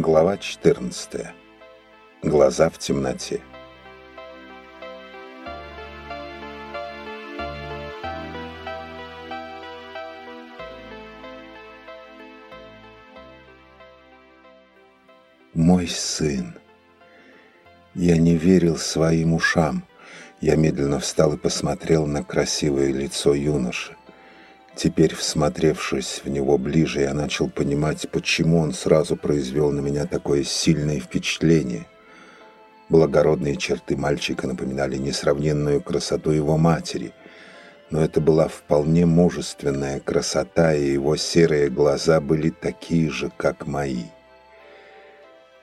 Глава 14. Глаза в темноте. Мой сын. Я не верил своим ушам. Я медленно встал и посмотрел на красивое лицо юноши. Теперь, всмотревшись в него ближе, я начал понимать, почему он сразу произвел на меня такое сильное впечатление. Благородные черты мальчика напоминали несравненную красоту его матери, но это была вполне мужественная красота, и его серые глаза были такие же, как мои.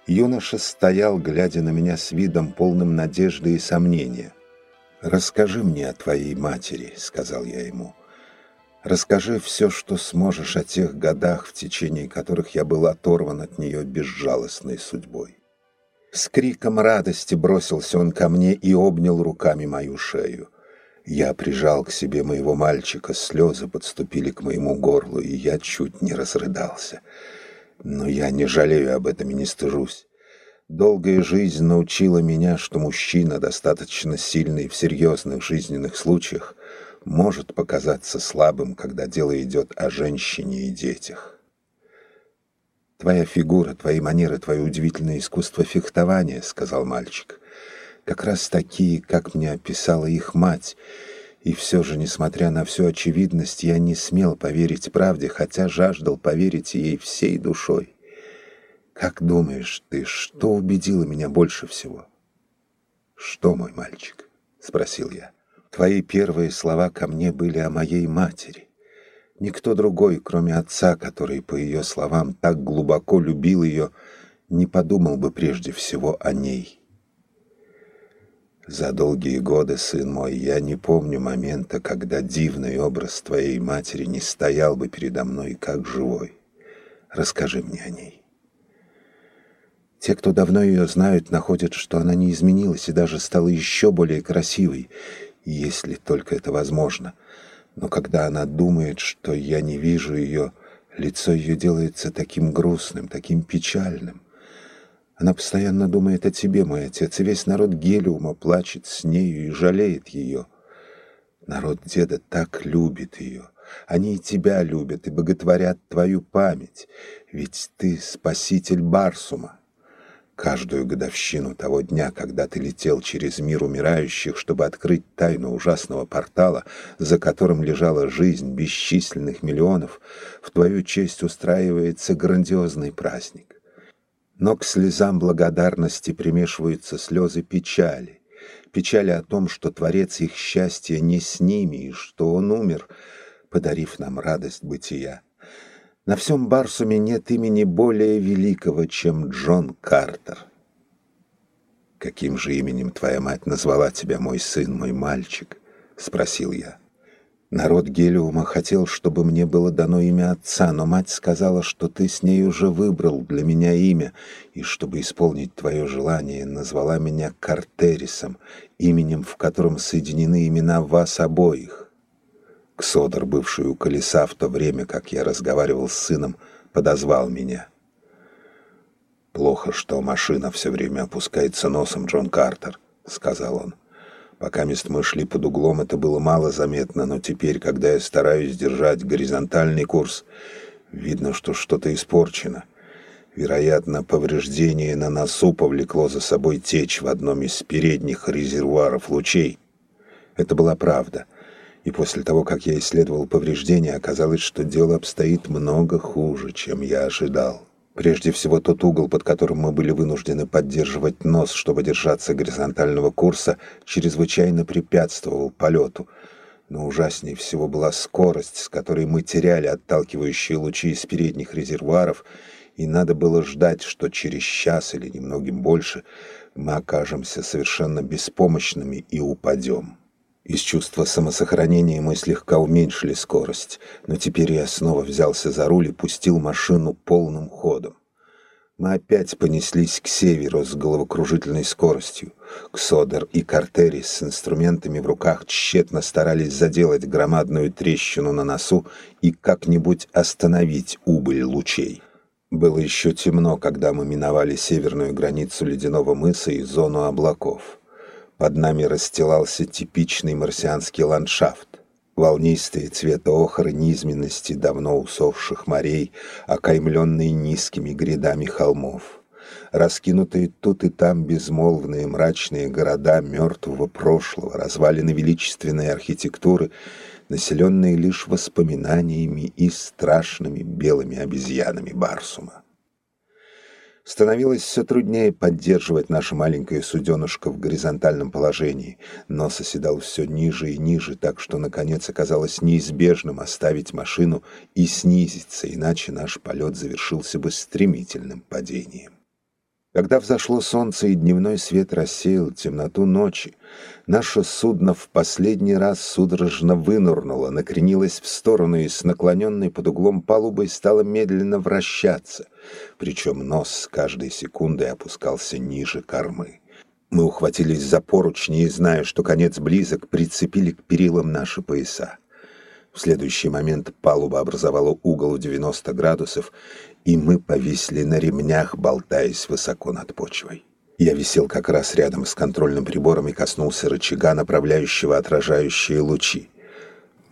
Юноша стоял, глядя на меня с видом полным надежды и сомнения. «Расскажи мне о твоей матери», — сказал я ему. — Расскажи все, что сможешь о тех годах, в течение которых я был оторван от нее безжалостной судьбой. С криком радости бросился он ко мне и обнял руками мою шею. Я прижал к себе моего мальчика, слезы подступили к моему горлу, и я чуть не разрыдался. Но я не жалею об этом и не стыжусь. Долгая жизнь научила меня, что мужчина, достаточно сильный в серьезных жизненных случаях, может показаться слабым, когда дело идет о женщине и детях. «Твоя фигура, твои манеры, твое удивительное искусство фехтования», — сказал мальчик, — «как раз такие, как мне описала их мать». И все же, несмотря на всю очевидность, я не смел поверить правде, хотя жаждал поверить ей всей душой. Как думаешь ты, что убедило меня больше всего? «Что, мой мальчик?» — спросил я. Твои первые слова ко мне были о моей матери. Никто другой, кроме отца, который, по ее словам, так глубоко любил ее, не подумал бы прежде всего о ней. За долгие годы, сын мой, я не помню момента, когда дивный образ твоей матери не стоял бы передо мной как живой. Расскажи мне о ней. Те, кто давно ее знают, находят, что она не изменилась и даже стала еще более красивой, если только это возможно. Но когда она думает, что я не вижу ее, лицо ее делается таким грустным, таким печальным. Она постоянно думает о тебе, мой отец, и весь народ Гелиума плачет с нею и жалеет ее. Народ деда так любит ее. Они и тебя любят и боготворят твою память, ведь ты спаситель Барсума. Каждую годовщину того дня, когда ты летел через мир умирающих, чтобы открыть тайну ужасного портала, за которым лежала жизнь бесчисленных миллионов, в твою честь устраивается грандиозный праздник. Но к слезам благодарности примешиваются слезы печали. Печали о том, что Творец их счастья не с ними, и что Он умер, подарив нам радость бытия. На всем Барсуме нет имени более великого, чем Джон Картер. «Каким же именем твоя мать назвала тебя, мой сын, мой мальчик?» — спросил я. Народ Гелиума хотел, чтобы мне было дано имя отца, но мать сказала, что ты с ней уже выбрал для меня имя, и чтобы исполнить твое желание, назвала меня Картерисом, именем, в котором соединены имена вас обоих. Ксодор, бывший у колеса в то время, как я разговаривал с сыном, подозвал меня. «Плохо, что машина все время опускается носом, Джон Картер», — сказал он. «Пока мест мы шли под углом, это было мало заметно, но теперь, когда я стараюсь держать горизонтальный курс, видно, что что-то испорчено. Вероятно, повреждение на носу повлекло за собой течь в одном из передних резервуаров лучей. Это была правда — и после того, как я исследовал повреждения, оказалось, что дело обстоит много хуже, чем я ожидал. Прежде всего, тот угол, под которым мы были вынуждены поддерживать нос, чтобы держаться горизонтального курса, чрезвычайно препятствовал полету. Но ужаснее всего была скорость, с которой мы теряли отталкивающие лучи из передних резервуаров, и надо было ждать, что через час или немногим больше мы окажемся совершенно беспомощными и упадем. Из чувства самосохранения мы слегка уменьшили скорость, но теперь я снова взялся за руль и пустил машину полным ходом. Мы опять понеслись к северу с головокружительной скоростью. Ксодер и Картери с инструментами в руках тщетно старались заделать громадную трещину на носу и как-нибудь остановить убыль лучей. Было еще темно, когда мы миновали северную границу ледяного мыса и зону облаков. Под нами расстилался типичный марсианский ландшафт. Волнистые цвета охры низменности давно усохших морей, окаймленные низкими грядами холмов. Раскинутые тут и там безмолвные мрачные города мертвого прошлого, развалины величественной архитектуры, населенные лишь воспоминаниями и страшными белыми обезьянами Барсума. Становилось все труднее поддерживать наше маленькое суденышко в горизонтальном положении. Нос оседал все ниже и ниже, так что, наконец, оказалось неизбежным оставить машину и снизиться, иначе наш полет завершился бы стремительным падением. Когда взошло солнце и дневной свет рассеял темноту ночи, наше судно в последний раз судорожно вынурнуло, накренилось в сторону и с наклоненной под углом палубой стало медленно вращаться, причем нос с каждой секундой опускался ниже кормы. Мы ухватились за поручни и, зная, что конец близок, прицепили к перилам наши пояса. В следующий момент палуба образовала угол в 90 градусов, и мы повисли на ремнях, болтаясь высоко над почвой. Я висел как раз рядом с контрольным прибором и коснулся рычага, направляющего отражающие лучи.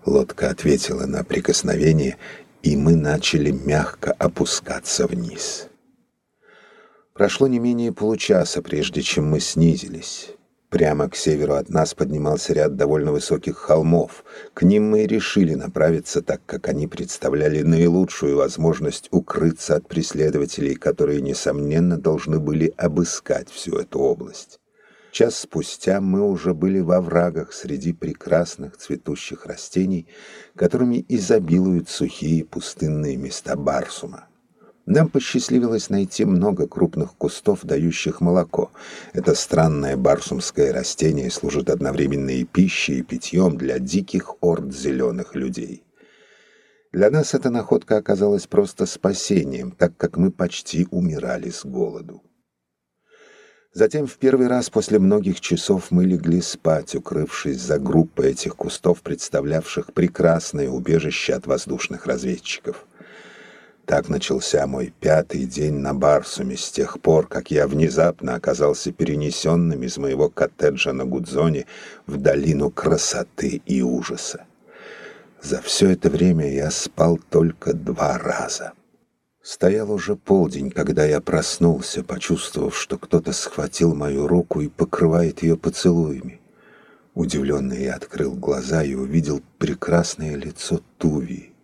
Лодка ответила на прикосновение, и мы начали мягко опускаться вниз. Прошло не менее получаса, прежде чем мы снизились. Прямо к северу от нас поднимался ряд довольно высоких холмов. К ним мы и решили направиться, так как они представляли наилучшую возможность укрыться от преследователей, которые, несомненно, должны были обыскать всю эту область. Час спустя мы уже были во врагах среди прекрасных цветущих растений, которыми изобилуют сухие пустынные места Барсума. Нам посчастливилось найти много крупных кустов, дающих молоко. Это странное барсумское растение служит одновременно и пищей, и питьем для диких орд зеленых людей. Для нас эта находка оказалась просто спасением, так как мы почти умирали с голоду. Затем в первый раз после многих часов мы легли спать, укрывшись за группой этих кустов, представлявших прекрасное убежище от воздушных разведчиков. Так начался мой пятый день на Барсуме с тех пор, как я внезапно оказался перенесенным из моего коттеджа на Гудзоне в долину красоты и ужаса. За все это время я спал только два раза. Стоял уже полдень, когда я проснулся, почувствовав, что кто-то схватил мою руку и покрывает ее поцелуями. Удивленный я открыл глаза и увидел прекрасное лицо Тувии.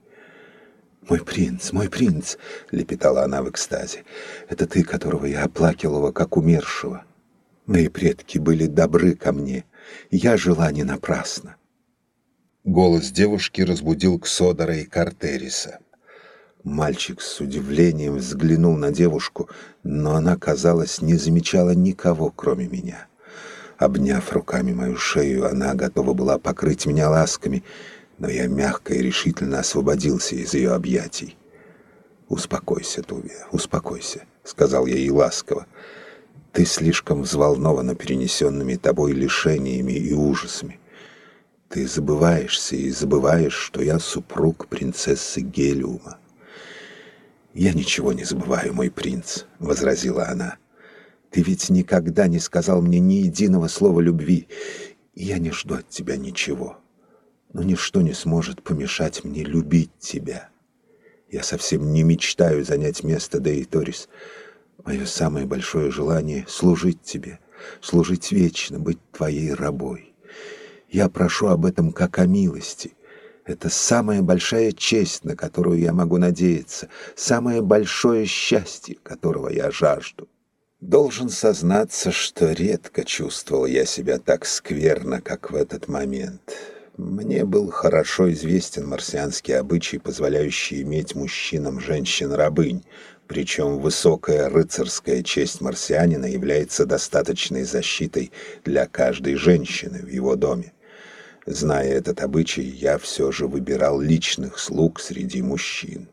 «Мой принц, мой принц!» — лепетала она в экстазе. «Это ты, которого я оплакивала, как умершего. Мои предки были добры ко мне, я жила не напрасно». Голос девушки разбудил Ксодора и Картериса. Мальчик с удивлением взглянул на девушку, но она, казалось, не замечала никого, кроме меня. Обняв руками мою шею, она готова была покрыть меня ласками — но я мягко и решительно освободился из ее объятий. «Успокойся, Тувия, успокойся», — сказал я ей ласково. «Ты слишком взволнована перенесенными тобой лишениями и ужасами. Ты забываешься и забываешь, что я супруг принцессы Гелиума». «Я ничего не забываю, мой принц», — возразила она. «Ты ведь никогда не сказал мне ни единого слова любви, и я не жду от тебя ничего» но ничто не сможет помешать мне любить тебя. Я совсем не мечтаю занять место Деиторис. Мое самое большое желание — служить тебе, служить вечно, быть твоей рабой. Я прошу об этом как о милости. Это самая большая честь, на которую я могу надеяться, самое большое счастье, которого я жажду. Должен сознаться, что редко чувствовал я себя так скверно, как в этот момент. Мне был хорошо известен марсианский обычай, позволяющий иметь мужчинам женщин-рабынь, причем высокая рыцарская честь марсианина является достаточной защитой для каждой женщины в его доме. Зная этот обычай, я все же выбирал личных слуг среди мужчин.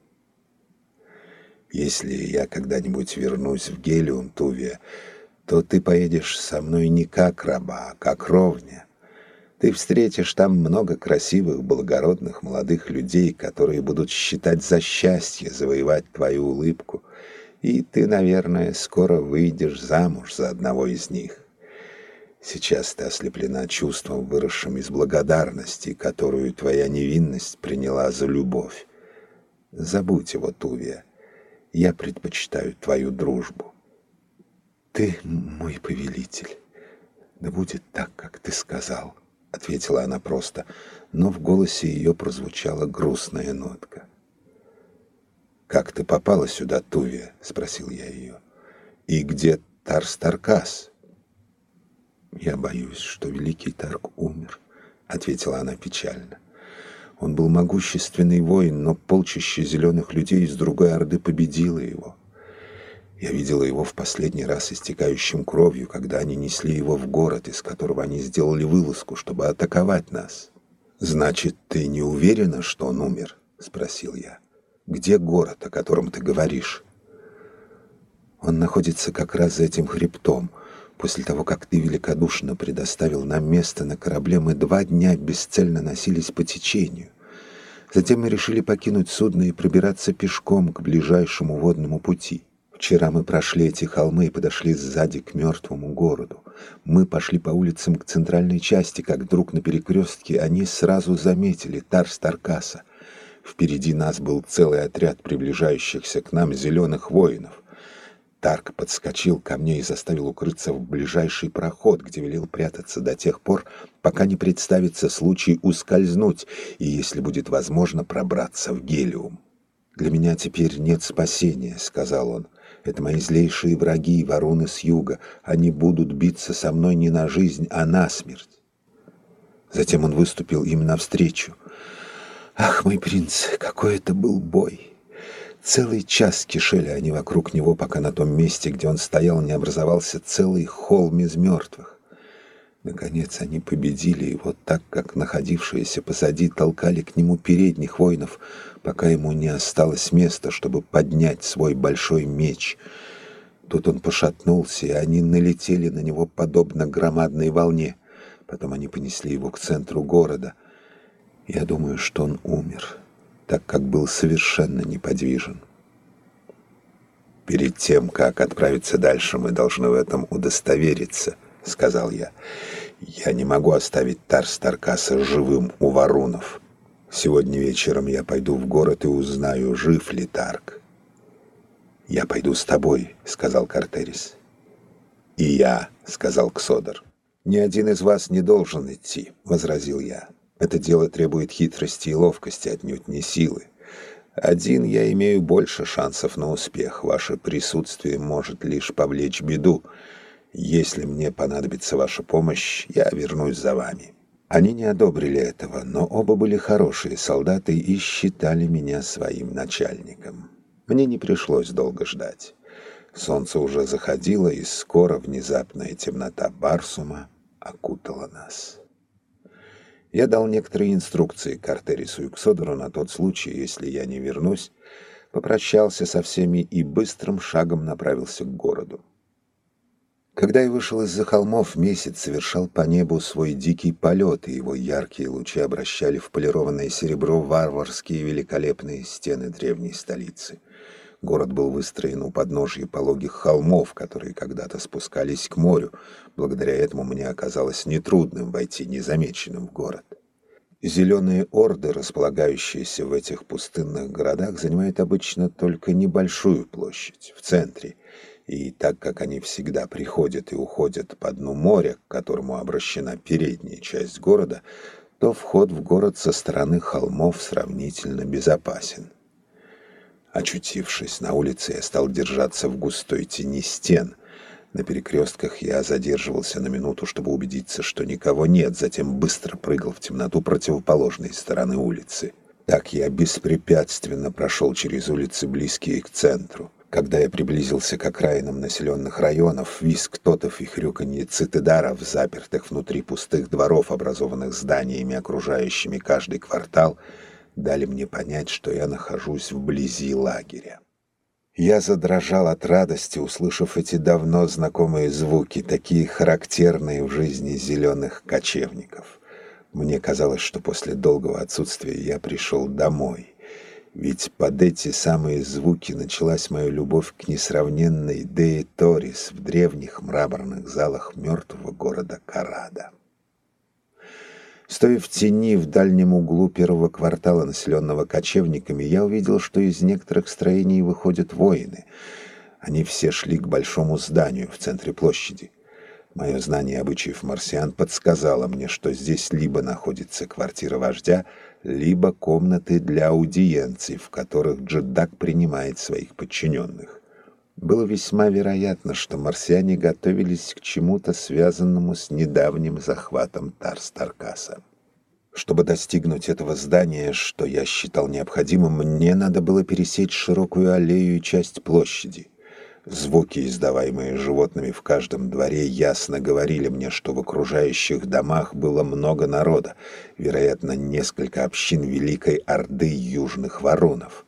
Если я когда-нибудь вернусь в Гелиум, Тувия, то ты поедешь со мной не как раба, а как ровня. Ты встретишь там много красивых, благородных молодых людей, которые будут считать за счастье завоевать твою улыбку И ты, наверное, скоро выйдешь замуж за одного из них. Сейчас ты ослеплена чувством, выросшим из благодарности, которую твоя невинность приняла за любовь. Забудь его, Тувия. Я предпочитаю твою дружбу. Ты мой повелитель. Да будет так, как ты сказал, — ответила она просто, но в голосе ее прозвучала грустная нотка. «Как ты попала сюда, Тувия?» — спросил я ее. «И где Тарстаркас?» «Я боюсь, что великий Тарк умер», — ответила она печально. Он был могущественный воин, но полчище зеленых людей из другой орды победило его. Я видела его в последний раз истекающим кровью, когда они несли его в город, из которого они сделали вылазку, чтобы атаковать нас. «Значит, ты не уверена, что он умер?» — спросил я. Где город, о котором ты говоришь? Он находится как раз за этим хребтом. После того, как ты великодушно предоставил нам место на корабле, мы два дня бесцельно носились по течению. Затем мы решили покинуть судно и пробираться пешком к ближайшему водному пути. Вчера мы прошли эти холмы и подошли сзади к мертвому городу. Мы пошли по улицам к центральной части, как вдруг на перекрестке они сразу заметили Тарс-Таркаса. Впереди нас был целый отряд приближающихся к нам зеленых воинов. Тарк подскочил ко мне и заставил укрыться в ближайший проход, где велел прятаться до тех пор, пока не представится случай ускользнуть и, если будет возможно, пробраться в Гелиум. «Для меня теперь нет спасения», — сказал он. «Это мои злейшие враги, вороны с юга. Они будут биться со мной не на жизнь, а на смерть». Затем он выступил им навстречу. Ах, мой принц, какой это был бой! Целый час кишели они вокруг него, пока на том месте, где он стоял, не образовался целый холм из мертвых. Наконец они победили его так, как находившиеся позади толкали к нему передних воинов, пока ему не осталось места, чтобы поднять свой большой меч. Тут он пошатнулся, и они налетели на него подобно громадной волне. Потом они понесли его к центру города — я думаю, что он умер, так как был совершенно неподвижен. «Перед тем, как отправиться дальше, мы должны в этом удостовериться», — сказал я. «Я не могу оставить Тарс Таркаса живым у Варунов. Сегодня вечером я пойду в город и узнаю, жив ли Тарк». «Я пойду с тобой», — сказал Картерис. «И я», — сказал Ксодор. «Ни один из вас не должен идти», — возразил я. Это дело требует хитрости и ловкости, отнюдь не силы. Один я имею больше шансов на успех. Ваше присутствие может лишь повлечь беду. Если мне понадобится ваша помощь, я вернусь за вами». Они не одобрили этого, но оба были хорошие солдаты и считали меня своим начальником. Мне не пришлось долго ждать. Солнце уже заходило, и скоро внезапная темнота Барсума окутала нас. Я дал некоторые инструкции Картерису и Ксодору на тот случай, если я не вернусь, попрощался со всеми и быстрым шагом направился к городу. Когда я вышел из-за холмов, месяц совершал по небу свой дикий полет, и его яркие лучи обращали в полированное серебро варварские великолепные стены древней столицы. Город был выстроен у подножья пологих холмов, которые когда-то спускались к морю. Благодаря этому мне оказалось нетрудным войти незамеченным в город. Зеленые орды, располагающиеся в этих пустынных городах, занимают обычно только небольшую площадь в центре. И так как они всегда приходят и уходят по дну моря, к которому обращена передняя часть города, то вход в город со стороны холмов сравнительно безопасен. Очутившись на улице, я стал держаться в густой тени стен. На перекрестках я задерживался на минуту, чтобы убедиться, что никого нет, затем быстро прыгал в темноту противоположной стороны улицы. Так я беспрепятственно прошел через улицы, близкие к центру. Когда я приблизился к окраинам населенных районов, визг тотов и хрюканье цитедаров, запертых внутри пустых дворов, образованных зданиями, окружающими каждый квартал — дали мне понять, что я нахожусь вблизи лагеря. Я задрожал от радости, услышав эти давно знакомые звуки, такие характерные в жизни зеленых кочевников. Мне казалось, что после долгого отсутствия я пришел домой. Ведь под эти самые звуки началась моя любовь к несравненной Деи Торис в древних мраморных залах мертвого города Карада. Стоя в тени в дальнем углу первого квартала, населенного кочевниками, я увидел, что из некоторых строений выходят воины. Они все шли к большому зданию в центре площади. Мое знание обычаев марсиан подсказало мне, что здесь либо находится квартира вождя, либо комнаты для аудиенций, в которых Джедак принимает своих подчиненных. Было весьма вероятно, что марсиане готовились к чему-то связанному с недавним захватом Тарстаркаса. Чтобы достигнуть этого здания, что я считал необходимым, мне надо было пересечь широкую аллею и часть площади. Звуки, издаваемые животными в каждом дворе, ясно говорили мне, что в окружающих домах было много народа, вероятно, несколько общин Великой Орды Южных Воронов.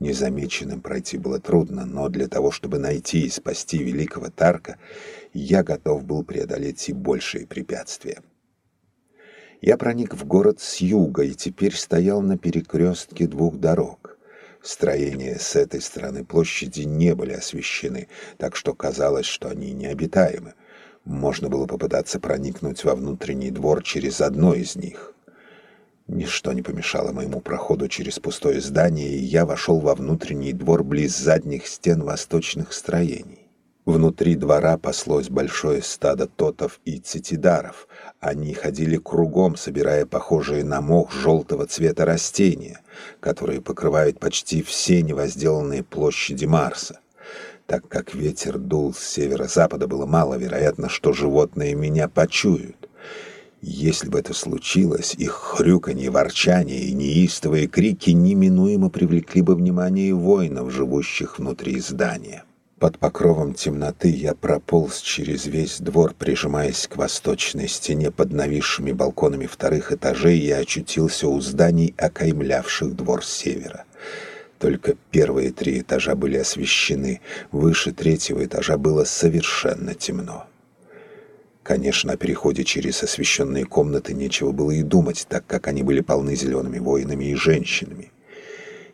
Незамеченным пройти было трудно, но для того, чтобы найти и спасти великого Тарка, я готов был преодолеть и большие препятствия. Я проник в город с юга и теперь стоял на перекрестке двух дорог. Строения с этой стороны площади не были освещены, так что казалось, что они необитаемы. Можно было попытаться проникнуть во внутренний двор через одно из них. Ничто не помешало моему проходу через пустое здание, и я вошел во внутренний двор близ задних стен восточных строений. Внутри двора паслось большое стадо тотов и цитидаров. Они ходили кругом, собирая похожие на мох желтого цвета растения, которые покрывают почти все невозделанные площади Марса. Так как ветер дул с северо-запада, было маловероятно, что животные меня почуют. Если бы это случилось, их хрюканье, ворчание и неистовые крики неминуемо привлекли бы внимание воинов, живущих внутри здания. Под покровом темноты я прополз через весь двор, прижимаясь к восточной стене под нависшими балконами вторых этажей и очутился у зданий, окаймлявших двор с севера. Только первые три этажа были освещены, выше третьего этажа было совершенно темно. Конечно, о переходе через освещенные комнаты нечего было и думать, так как они были полны зелеными воинами и женщинами.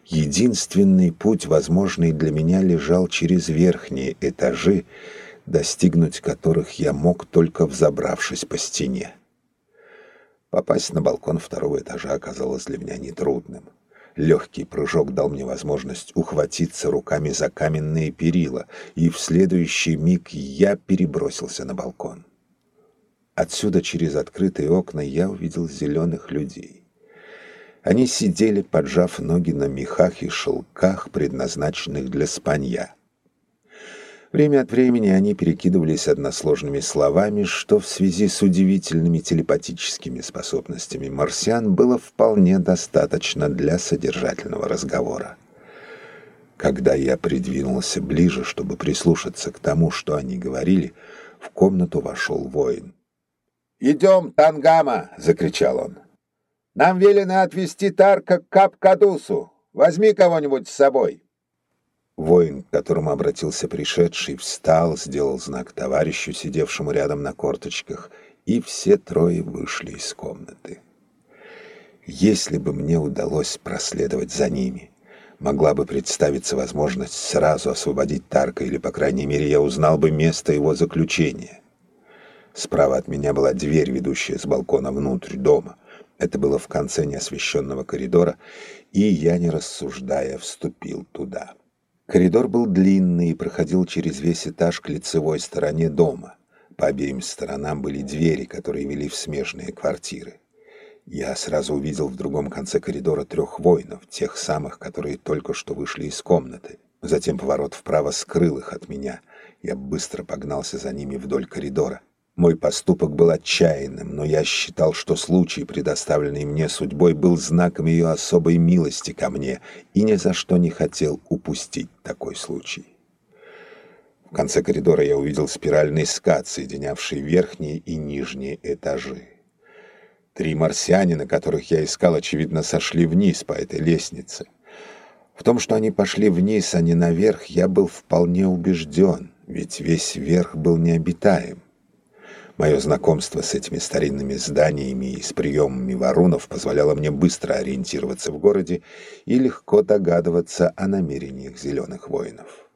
Единственный путь, возможный для меня, лежал через верхние этажи, достигнуть которых я мог только взобравшись по стене. Попасть на балкон второго этажа оказалось для меня нетрудным. Легкий прыжок дал мне возможность ухватиться руками за каменные перила, и в следующий миг я перебросился на балкон. Отсюда через открытые окна я увидел зеленых людей. Они сидели, поджав ноги на мехах и шелках, предназначенных для спанья. Время от времени они перекидывались односложными словами, что в связи с удивительными телепатическими способностями марсиан было вполне достаточно для содержательного разговора. Когда я придвинулся ближе, чтобы прислушаться к тому, что они говорили, в комнату вошел воин. «Идем, Тангама!» — закричал он. «Нам велено отвезти Тарка к Капкадусу. Возьми кого-нибудь с собой». Воин, к которому обратился пришедший, встал, сделал знак товарищу, сидевшему рядом на корточках, и все трое вышли из комнаты. Если бы мне удалось проследовать за ними, могла бы представиться возможность сразу освободить Тарка, или, по крайней мере, я узнал бы место его заключения. Справа от меня была дверь, ведущая с балкона внутрь дома. Это было в конце неосвещенного коридора, и я, не рассуждая, вступил туда. Коридор был длинный и проходил через весь этаж к лицевой стороне дома. По обеим сторонам были двери, которые вели в смежные квартиры. Я сразу увидел в другом конце коридора трех воинов, тех самых, которые только что вышли из комнаты. Затем поворот вправо скрыл их от меня. Я быстро погнался за ними вдоль коридора. Мой поступок был отчаянным, но я считал, что случай, предоставленный мне судьбой, был знаком ее особой милости ко мне, и ни за что не хотел упустить такой случай. В конце коридора я увидел спиральный скат, соединявший верхние и нижние этажи. Три марсианина, которых я искал, очевидно, сошли вниз по этой лестнице. В том, что они пошли вниз, а не наверх, я был вполне убежден, ведь весь верх был необитаем. Мое знакомство с этими старинными зданиями и с приемами варунов позволяло мне быстро ориентироваться в городе и легко догадываться о намерениях зеленых воинов.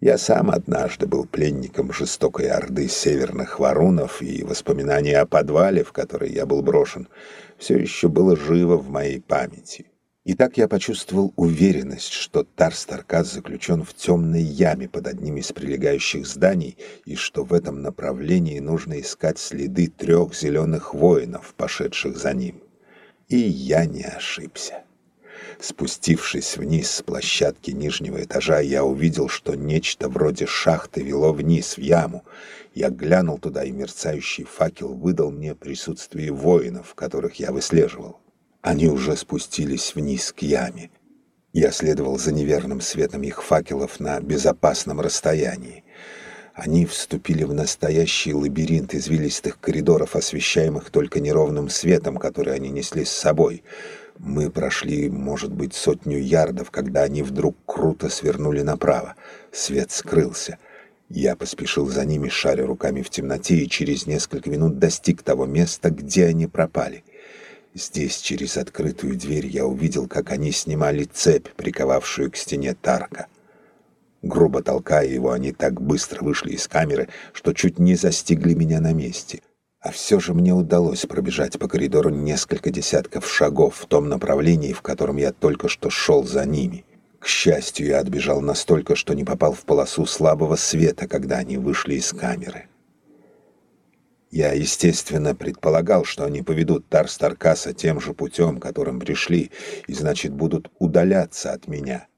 Я сам однажды был пленником жестокой орды северных варунов, и воспоминания о подвале, в который я был брошен, все еще было живо в моей памяти. И так я почувствовал уверенность, что Тарстаркас заключен в темной яме под одним из прилегающих зданий, и что в этом направлении нужно искать следы трех зеленых воинов, пошедших за ним. И я не ошибся. Спустившись вниз с площадки нижнего этажа, я увидел, что нечто вроде шахты вело вниз в яму. Я глянул туда, и мерцающий факел выдал мне присутствие воинов, которых я выслеживал. Они уже спустились вниз к яме. Я следовал за неверным светом их факелов на безопасном расстоянии. Они вступили в настоящий лабиринт извилистых коридоров, освещаемых только неровным светом, который они несли с собой. Мы прошли, может быть, сотню ярдов, когда они вдруг круто свернули направо. Свет скрылся. Я поспешил за ними, шаря руками в темноте, и через несколько минут достиг того места, где они пропали. Здесь, через открытую дверь, я увидел, как они снимали цепь, приковавшую к стене Тарка. Грубо толкая его, они так быстро вышли из камеры, что чуть не застигли меня на месте. А все же мне удалось пробежать по коридору несколько десятков шагов в том направлении, в котором я только что шел за ними. К счастью, я отбежал настолько, что не попал в полосу слабого света, когда они вышли из камеры. Я, естественно, предполагал, что они поведут Тарстаркаса тем же путем, которым пришли, и, значит, будут удаляться от меня.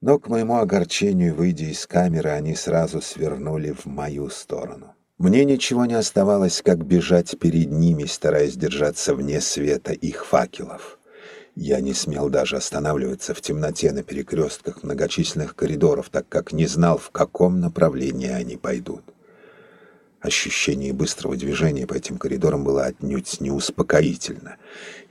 Но, к моему огорчению, выйдя из камеры, они сразу свернули в мою сторону. Мне ничего не оставалось, как бежать перед ними, стараясь держаться вне света их факелов. Я не смел даже останавливаться в темноте на перекрестках многочисленных коридоров, так как не знал, в каком направлении они пойдут. Ощущение быстрого движения по этим коридорам было отнюдь не успокоительно.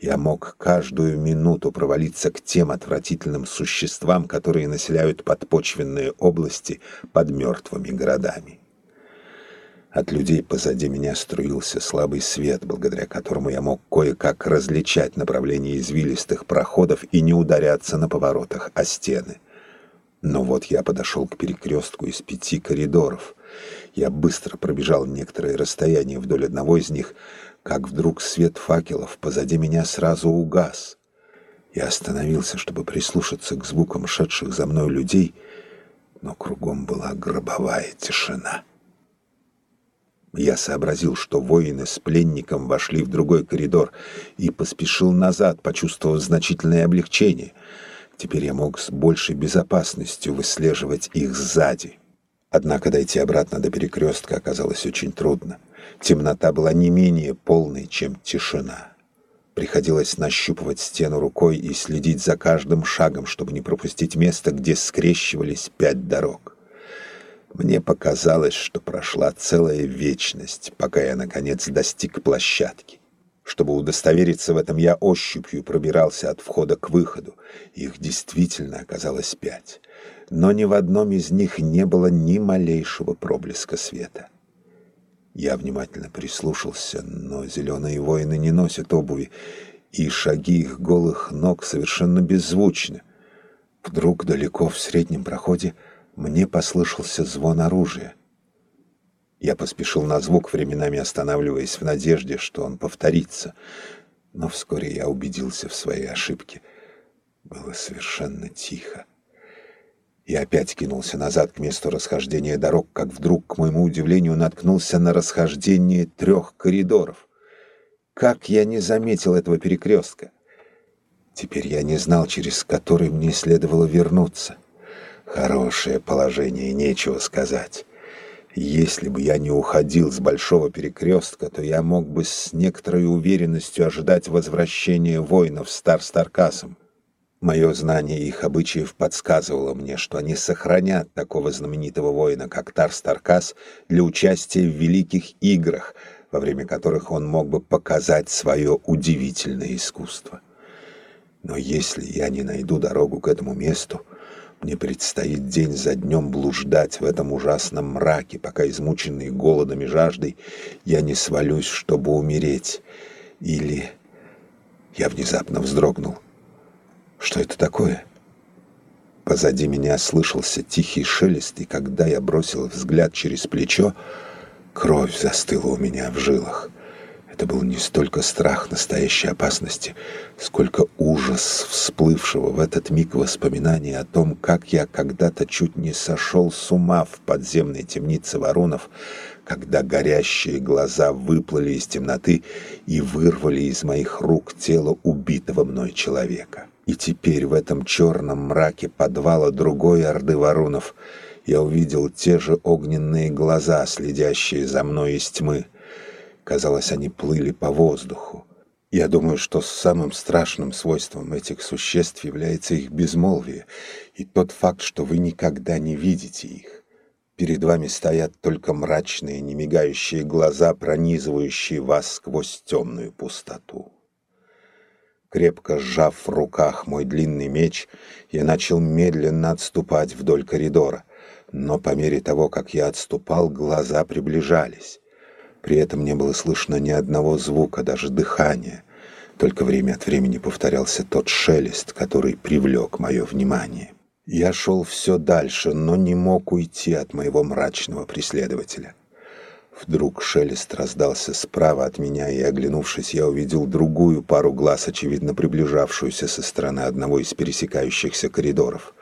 Я мог каждую минуту провалиться к тем отвратительным существам, которые населяют подпочвенные области под мертвыми городами. От людей позади меня струился слабый свет, благодаря которому я мог кое-как различать направление извилистых проходов и не ударяться на поворотах о стены. Но вот я подошел к перекрестку из пяти коридоров — я быстро пробежал некоторое расстояние вдоль одного из них, как вдруг свет факелов позади меня сразу угас. Я остановился, чтобы прислушаться к звукам шедших за мной людей, но кругом была гробовая тишина. Я сообразил, что воины с пленником вошли в другой коридор и поспешил назад, почувствовав значительное облегчение. Теперь я мог с большей безопасностью выслеживать их сзади. Однако дойти обратно до перекрестка оказалось очень трудно. Темнота была не менее полной, чем тишина. Приходилось нащупывать стену рукой и следить за каждым шагом, чтобы не пропустить место, где скрещивались пять дорог. Мне показалось, что прошла целая вечность, пока я, наконец, достиг площадки. Чтобы удостовериться в этом, я ощупью пробирался от входа к выходу. Их действительно оказалось пять но ни в одном из них не было ни малейшего проблеска света. Я внимательно прислушался, но зеленые воины не носят обуви, и шаги их голых ног совершенно беззвучны. Вдруг далеко в среднем проходе мне послышался звон оружия. Я поспешил на звук, временами останавливаясь в надежде, что он повторится, но вскоре я убедился в своей ошибке. Было совершенно тихо и опять кинулся назад к месту расхождения дорог, как вдруг, к моему удивлению, наткнулся на расхождение трех коридоров. Как я не заметил этого перекрестка! Теперь я не знал, через который мне следовало вернуться. Хорошее положение, нечего сказать. Если бы я не уходил с большого перекрестка, то я мог бы с некоторой уверенностью ожидать возвращения воинов Стар-Старкасом. Мое знание их обычаев подсказывало мне, что они сохранят такого знаменитого воина, как Тарс Таркас, для участия в великих играх, во время которых он мог бы показать свое удивительное искусство. Но если я не найду дорогу к этому месту, Мне предстоит день за днем блуждать в этом ужасном мраке, пока измученный голодом и жаждой я не свалюсь, чтобы умереть. Или... Я внезапно вздрогнул. Что это такое? Позади меня слышался тихий шелест, и когда я бросил взгляд через плечо, кровь застыла у меня в жилах. Это был не столько страх настоящей опасности, сколько ужас всплывшего в этот миг воспоминания о том, как я когда-то чуть не сошел с ума в подземной темнице Воронов, когда горящие глаза выплыли из темноты и вырвали из моих рук тело убитого мной человека. И теперь в этом черном мраке подвала другой Орды Воронов я увидел те же огненные глаза, следящие за мной из тьмы. Казалось, они плыли по воздуху. Я думаю, что самым страшным свойством этих существ является их безмолвие и тот факт, что вы никогда не видите их. Перед вами стоят только мрачные, немигающие глаза, пронизывающие вас сквозь темную пустоту. Крепко сжав в руках мой длинный меч, я начал медленно отступать вдоль коридора, но по мере того, как я отступал, глаза приближались. При этом не было слышно ни одного звука, даже дыхания. Только время от времени повторялся тот шелест, который привлек мое внимание. Я шел все дальше, но не мог уйти от моего мрачного преследователя. Вдруг шелест раздался справа от меня, и, оглянувшись, я увидел другую пару глаз, очевидно приближавшуюся со стороны одного из пересекающихся коридоров.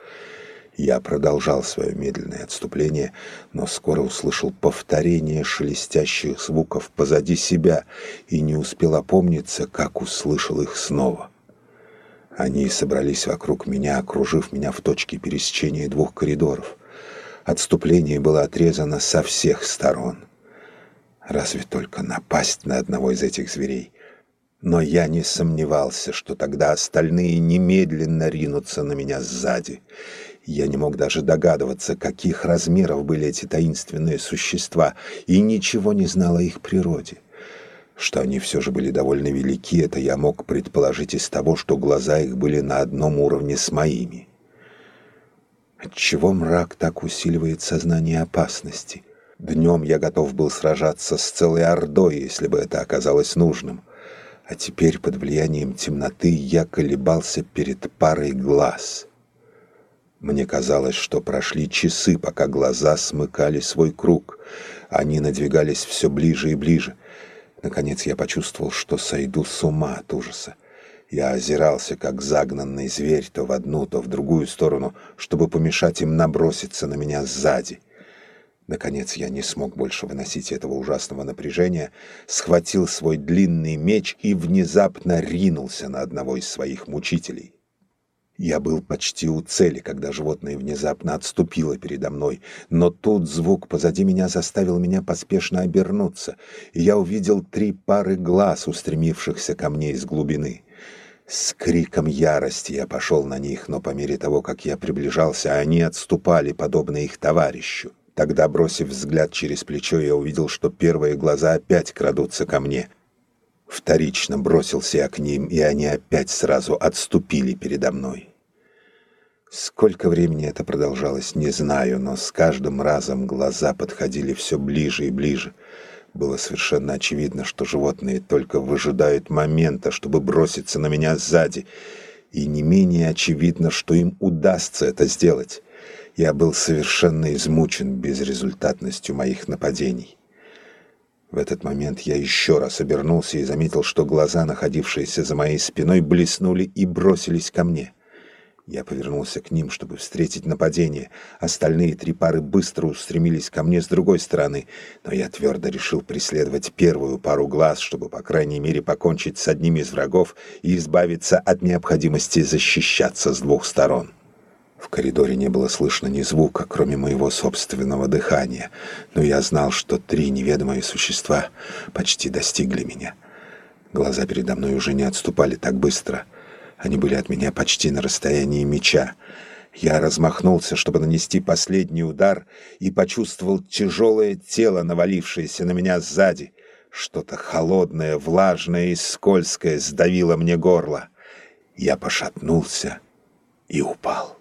Я продолжал свое медленное отступление, но скоро услышал повторение шелестящих звуков позади себя и не успел опомниться, как услышал их снова. Они собрались вокруг меня, окружив меня в точке пересечения двух коридоров. Отступление было отрезано со всех сторон. Разве только напасть на одного из этих зверей. Но я не сомневался, что тогда остальные немедленно ринутся на меня сзади. Я не мог даже догадываться, каких размеров были эти таинственные существа, и ничего не знал о их природе. Что они все же были довольно велики, это я мог предположить из того, что глаза их были на одном уровне с моими. Отчего мрак так усиливает сознание опасности? Днем я готов был сражаться с целой ордой, если бы это оказалось нужным. А теперь под влиянием темноты я колебался перед парой глаз — мне казалось, что прошли часы, пока глаза смыкали свой круг. Они надвигались все ближе и ближе. Наконец я почувствовал, что сойду с ума от ужаса. Я озирался, как загнанный зверь, то в одну, то в другую сторону, чтобы помешать им наброситься на меня сзади. Наконец я не смог больше выносить этого ужасного напряжения, схватил свой длинный меч и внезапно ринулся на одного из своих мучителей. Я был почти у цели, когда животное внезапно отступило передо мной, но тут звук позади меня заставил меня поспешно обернуться, и я увидел три пары глаз, устремившихся ко мне из глубины. С криком ярости я пошел на них, но по мере того, как я приближался, они отступали, подобно их товарищу. Тогда, бросив взгляд через плечо, я увидел, что первые глаза опять крадутся ко мне — Вторично бросился я к ним, и они опять сразу отступили передо мной. Сколько времени это продолжалось, не знаю, но с каждым разом глаза подходили все ближе и ближе. Было совершенно очевидно, что животные только выжидают момента, чтобы броситься на меня сзади, и не менее очевидно, что им удастся это сделать. Я был совершенно измучен безрезультатностью моих нападений. В этот момент я еще раз обернулся и заметил, что глаза, находившиеся за моей спиной, блеснули и бросились ко мне. Я повернулся к ним, чтобы встретить нападение. Остальные три пары быстро устремились ко мне с другой стороны, но я твердо решил преследовать первую пару глаз, чтобы, по крайней мере, покончить с одним из врагов и избавиться от необходимости защищаться с двух сторон. В коридоре не было слышно ни звука, кроме моего собственного дыхания, но я знал, что три неведомые существа почти достигли меня. Глаза передо мной уже не отступали так быстро. Они были от меня почти на расстоянии меча. Я размахнулся, чтобы нанести последний удар, и почувствовал тяжелое тело, навалившееся на меня сзади. Что-то холодное, влажное и скользкое сдавило мне горло. Я пошатнулся и упал.